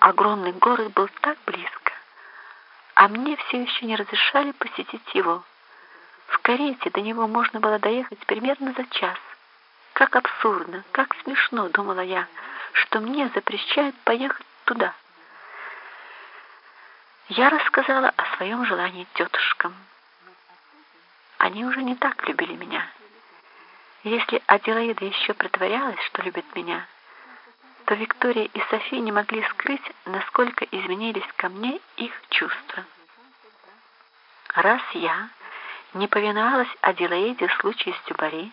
Огромный город был так близко, а мне все еще не разрешали посетить его. В карете до него можно было доехать примерно за час. Как абсурдно, как смешно, думала я, что мне запрещают поехать туда. Я рассказала о своем желании тетушкам. Они уже не так любили меня. Если Аделаида еще притворялась, что любит меня, то Виктория и София не могли скрыть, насколько изменились ко мне их чувства. Раз я не повиновалась Аделаиде в случае с Дюбари,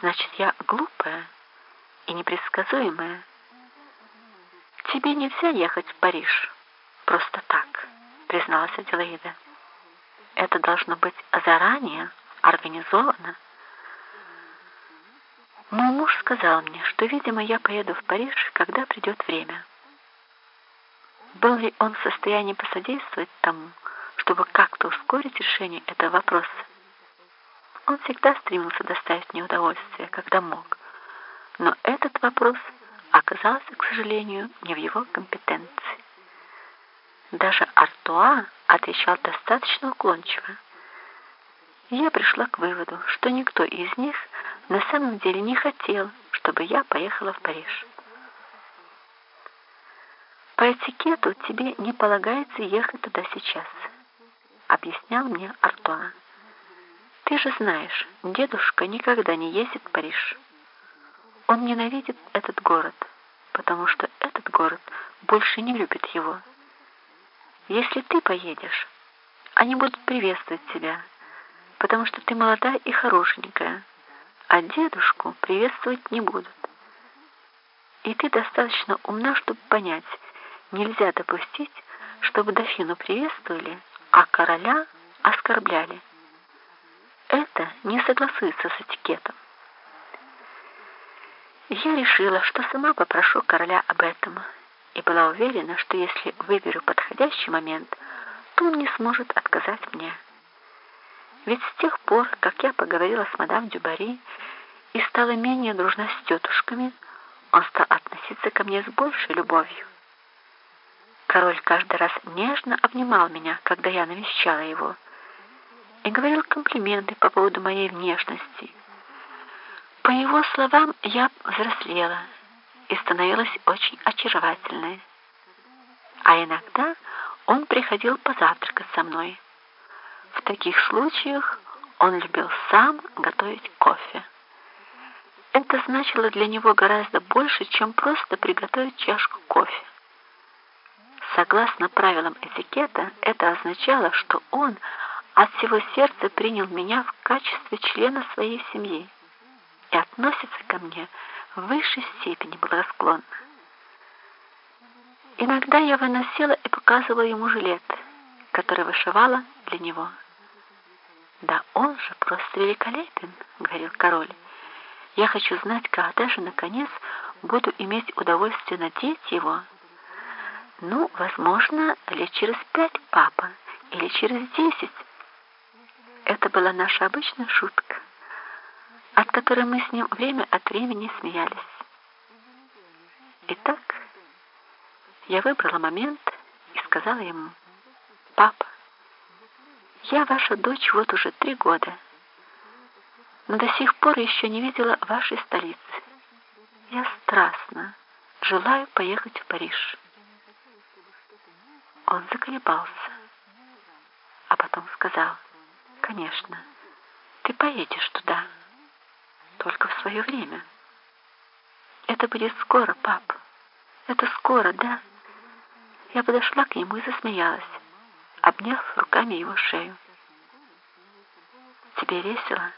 значит, я глупая и непредсказуемая. Тебе нельзя ехать в Париж просто так, призналась Аделаида. Это должно быть заранее организовано. Мой муж сказал мне, что, видимо, я поеду в Париж, когда придет время. Был ли он в состоянии посодействовать тому, чтобы как-то ускорить решение этого вопроса? Он всегда стремился доставить мне удовольствие, когда мог. Но этот вопрос оказался, к сожалению, не в его компетенции. Даже Артуа отвечал достаточно уклончиво. Я пришла к выводу, что никто из них на самом деле не хотел, чтобы я поехала в Париж. По этикету тебе не полагается ехать туда сейчас, объяснял мне Артуа. Ты же знаешь, дедушка никогда не ездит в Париж. Он ненавидит этот город, потому что этот город больше не любит его. Если ты поедешь, они будут приветствовать тебя, потому что ты молодая и хорошенькая, а дедушку приветствовать не будут. И ты достаточно умна, чтобы понять, нельзя допустить, чтобы дофину приветствовали, а короля оскорбляли. Это не согласуется с этикетом. Я решила, что сама попрошу короля об этом, и была уверена, что если выберу подходящий момент, то он не сможет отказать мне. Ведь с тех пор, как я поговорила с мадам Дюбари и стала менее дружна с тетушками, он стал относиться ко мне с большей любовью. Король каждый раз нежно обнимал меня, когда я навещала его, и говорил комплименты по поводу моей внешности. По его словам, я взрослела и становилась очень очаровательной. А иногда он приходил позавтракать со мной. В таких случаях он любил сам готовить кофе. Это значило для него гораздо больше, чем просто приготовить чашку кофе. Согласно правилам этикета, это означало, что он от всего сердца принял меня в качестве члена своей семьи и относится ко мне в высшей степени благосклонно. Иногда я выносила и показывала ему жилет, который вышивала для него. «Да он же просто великолепен», — говорил король. «Я хочу знать, когда же, наконец, буду иметь удовольствие надеть его». «Ну, возможно, лет через пять, папа, или через десять». Это была наша обычная шутка, от которой мы с ним время от времени смеялись. Итак, я выбрала момент и сказала ему, «Папа, я ваша дочь вот уже три года, но до сих пор еще не видела вашей столицы. Я страстно желаю поехать в Париж». Он заколебался, а потом сказал, «Конечно, ты поедешь туда, только в свое время». «Это будет скоро, пап, это скоро, да?» Я подошла к нему и засмеялась обняв руками его шею. «Тебе весело?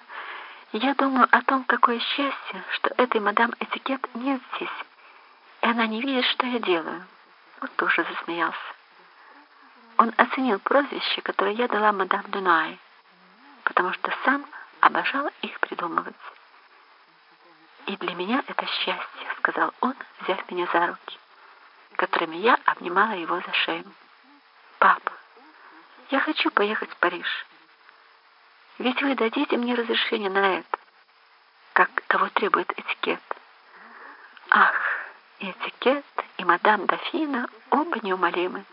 Я думаю о том, какое счастье, что этой мадам Этикет нет здесь, и она не видит, что я делаю». Он тоже засмеялся. Он оценил прозвище, которое я дала мадам Дунай, потому что сам обожал их придумывать. «И для меня это счастье», — сказал он, взяв меня за руки, которыми я обнимала его за шею. «Папа, я хочу поехать в Париж. Ведь вы дадите мне разрешение на это, как того требует этикет. Ах, и этикет, и мадам Дофина оба неумолимы.